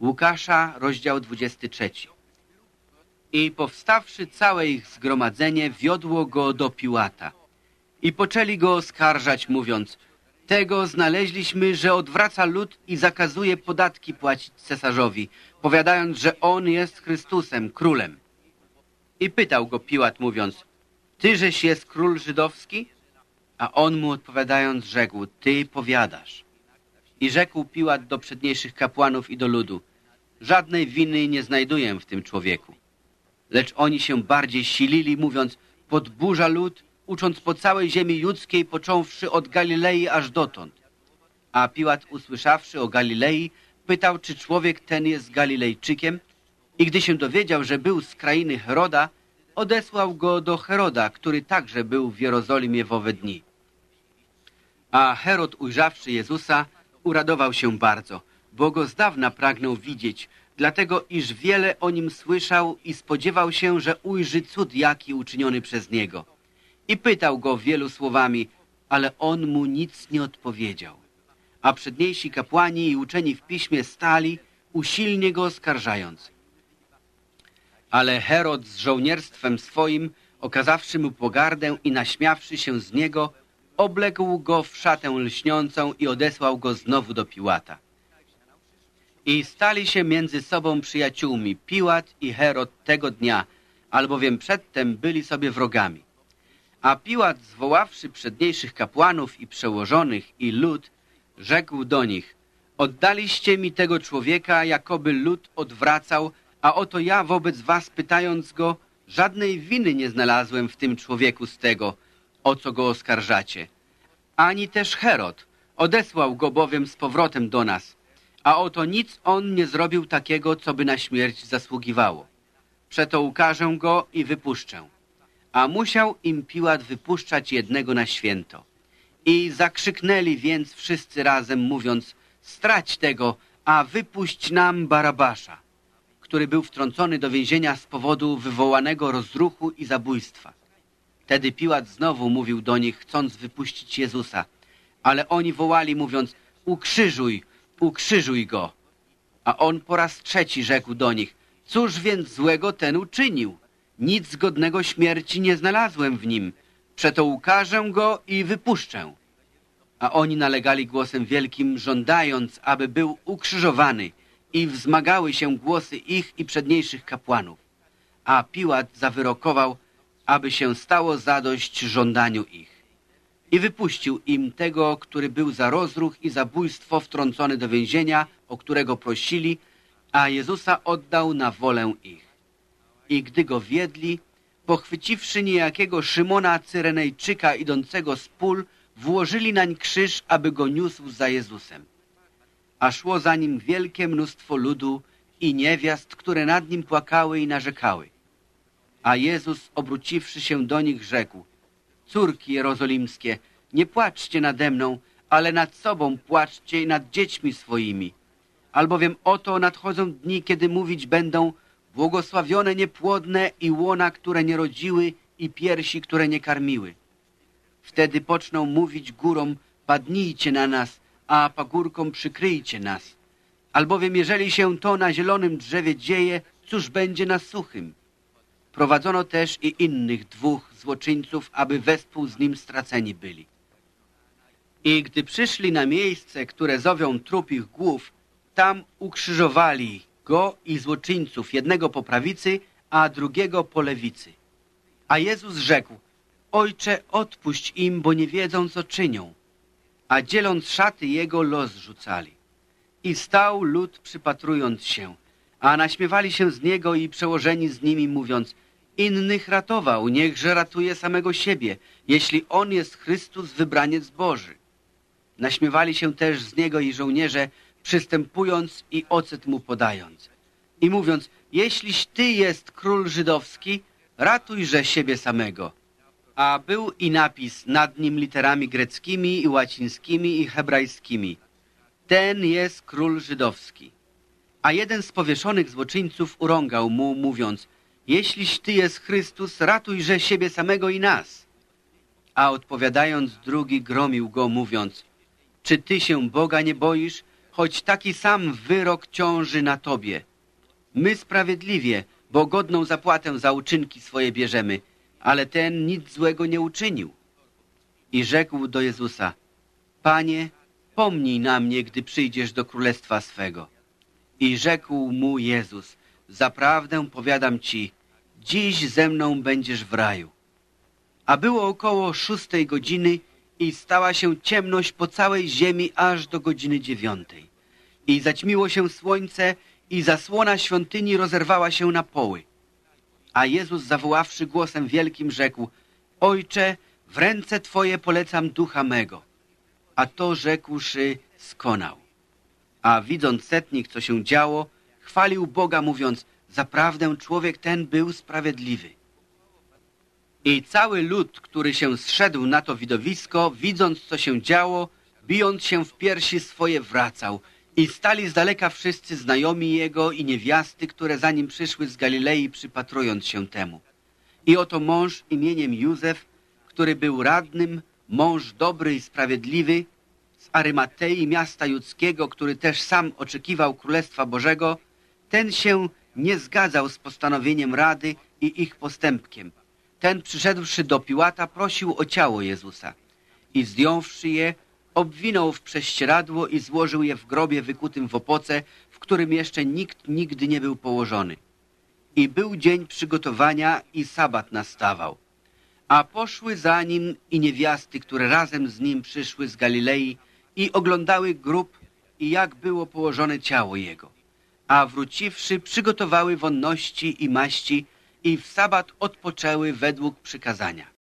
Łukasza, rozdział 23. I powstawszy całe ich zgromadzenie, wiodło go do Piłata. I poczęli go oskarżać, mówiąc, tego znaleźliśmy, że odwraca lud i zakazuje podatki płacić cesarzowi, powiadając, że on jest Chrystusem, królem. I pytał go Piłat, mówiąc, tyżeś jest król żydowski? A on mu odpowiadając rzekł, ty powiadasz. I rzekł Piłat do przedniejszych kapłanów i do ludu, żadnej winy nie znajduję w tym człowieku. Lecz oni się bardziej silili, mówiąc, podburza lud, ucząc po całej ziemi judzkiej, począwszy od Galilei aż dotąd. A Piłat, usłyszawszy o Galilei, pytał, czy człowiek ten jest Galilejczykiem i gdy się dowiedział, że był z krainy Heroda, odesłał go do Heroda, który także był w Jerozolimie w owe dni. A Herod, ujrzawszy Jezusa, uradował się bardzo, bo go z dawna pragnął widzieć, dlatego iż wiele o nim słyszał i spodziewał się, że ujrzy cud jaki uczyniony przez niego. I pytał go wielu słowami, ale on mu nic nie odpowiedział. A przedniejsi kapłani i uczeni w piśmie stali, usilnie go oskarżając. Ale Herod z żołnierstwem swoim, okazawszy mu pogardę i naśmiawszy się z niego, obległ go w szatę lśniącą i odesłał go znowu do Piłata. I stali się między sobą przyjaciółmi Piłat i Herod tego dnia, albowiem przedtem byli sobie wrogami. A Piłat, zwoławszy przedniejszych kapłanów i przełożonych i lud, rzekł do nich, oddaliście mi tego człowieka, jakoby lud odwracał, a oto ja wobec was pytając go, żadnej winy nie znalazłem w tym człowieku z tego, o co go oskarżacie. Ani też Herod, odesłał go bowiem z powrotem do nas, a oto nic on nie zrobił takiego, co by na śmierć zasługiwało. Przeto ukażę go i wypuszczę. A musiał im Piłat wypuszczać jednego na święto. I zakrzyknęli więc wszyscy razem, mówiąc, strać tego, a wypuść nam Barabasza, który był wtrącony do więzienia z powodu wywołanego rozruchu i zabójstwa. Wtedy Piłat znowu mówił do nich, chcąc wypuścić Jezusa. Ale oni wołali, mówiąc, ukrzyżuj, ukrzyżuj go. A on po raz trzeci rzekł do nich, cóż więc złego ten uczynił? Nic godnego śmierci nie znalazłem w nim. Przeto ukażę go i wypuszczę. A oni nalegali głosem wielkim, żądając, aby był ukrzyżowany i wzmagały się głosy ich i przedniejszych kapłanów. A Piłat zawyrokował, aby się stało zadość żądaniu ich. I wypuścił im tego, który był za rozruch i zabójstwo wtrącony do więzienia, o którego prosili, a Jezusa oddał na wolę ich. I gdy go wiedli, pochwyciwszy niejakiego Szymona Cyrenejczyka idącego z pól, włożyli nań krzyż, aby go niósł za Jezusem. A szło za nim wielkie mnóstwo ludu i niewiast, które nad nim płakały i narzekały. A Jezus, obróciwszy się do nich, rzekł, Córki jerozolimskie, nie płaczcie nade mną, ale nad sobą płaczcie i nad dziećmi swoimi. Albowiem oto nadchodzą dni, kiedy mówić będą błogosławione niepłodne i łona, które nie rodziły i piersi, które nie karmiły. Wtedy poczną mówić górom, padnijcie na nas, a pagórkom przykryjcie nas. Albowiem jeżeli się to na zielonym drzewie dzieje, cóż będzie na suchym? Prowadzono też i innych dwóch złoczyńców, aby wespół z nim straceni byli. I gdy przyszli na miejsce, które zowią trup ich głów, tam ukrzyżowali go i złoczyńców, jednego po prawicy, a drugiego po lewicy. A Jezus rzekł, Ojcze, odpuść im, bo nie wiedzą, co czynią. A dzieląc szaty jego, los rzucali. I stał lud przypatrując się, a naśmiewali się z niego i przełożeni z nimi, mówiąc, innych ratował, niechże ratuje samego siebie, jeśli on jest Chrystus, wybraniec Boży. Naśmiewali się też z niego i żołnierze, przystępując i ocet mu podając. I mówiąc, jeśliś ty jest król żydowski, ratujże siebie samego. A był i napis nad nim literami greckimi i łacińskimi i hebrajskimi. Ten jest król żydowski. A jeden z powieszonych złoczyńców urągał mu, mówiąc, jeśliś Ty jest Chrystus, ratujże siebie samego i nas. A odpowiadając drugi gromił go, mówiąc, czy Ty się Boga nie boisz, choć taki sam wyrok ciąży na tobie. My sprawiedliwie, bo godną zapłatę za uczynki swoje bierzemy, ale ten nic złego nie uczynił. I rzekł do Jezusa, Panie, pomnij na mnie, gdy przyjdziesz do królestwa swego. I rzekł mu Jezus, zaprawdę powiadam ci, dziś ze mną będziesz w raju. A było około szóstej godziny i stała się ciemność po całej ziemi aż do godziny dziewiątej. I zaćmiło się słońce i zasłona świątyni rozerwała się na poły. A Jezus zawoławszy głosem wielkim rzekł, Ojcze, w ręce Twoje polecam ducha mego. A to rzekłszy, skonał. A widząc setnik, co się działo, chwalił Boga, mówiąc, zaprawdę człowiek ten był sprawiedliwy. I cały lud, który się zszedł na to widowisko, widząc, co się działo, bijąc się w piersi swoje, wracał. I stali z daleka wszyscy znajomi jego i niewiasty, które za nim przyszły z Galilei, przypatrując się temu. I oto mąż imieniem Józef, który był radnym, mąż dobry i sprawiedliwy, z Arymatei miasta judzkiego, który też sam oczekiwał Królestwa Bożego, ten się nie zgadzał z postanowieniem Rady i ich postępkiem. Ten przyszedłszy do Piłata prosił o ciało Jezusa i zdjąwszy je, obwinął w prześcieradło i złożył je w grobie wykutym w opoce, w którym jeszcze nikt nigdy nie był położony. I był dzień przygotowania i sabat nastawał. A poszły za nim i niewiasty, które razem z nim przyszły z Galilei i oglądały grób i jak było położone ciało jego. A wróciwszy, przygotowały wonności i maści i w sabat odpoczęły według przykazania.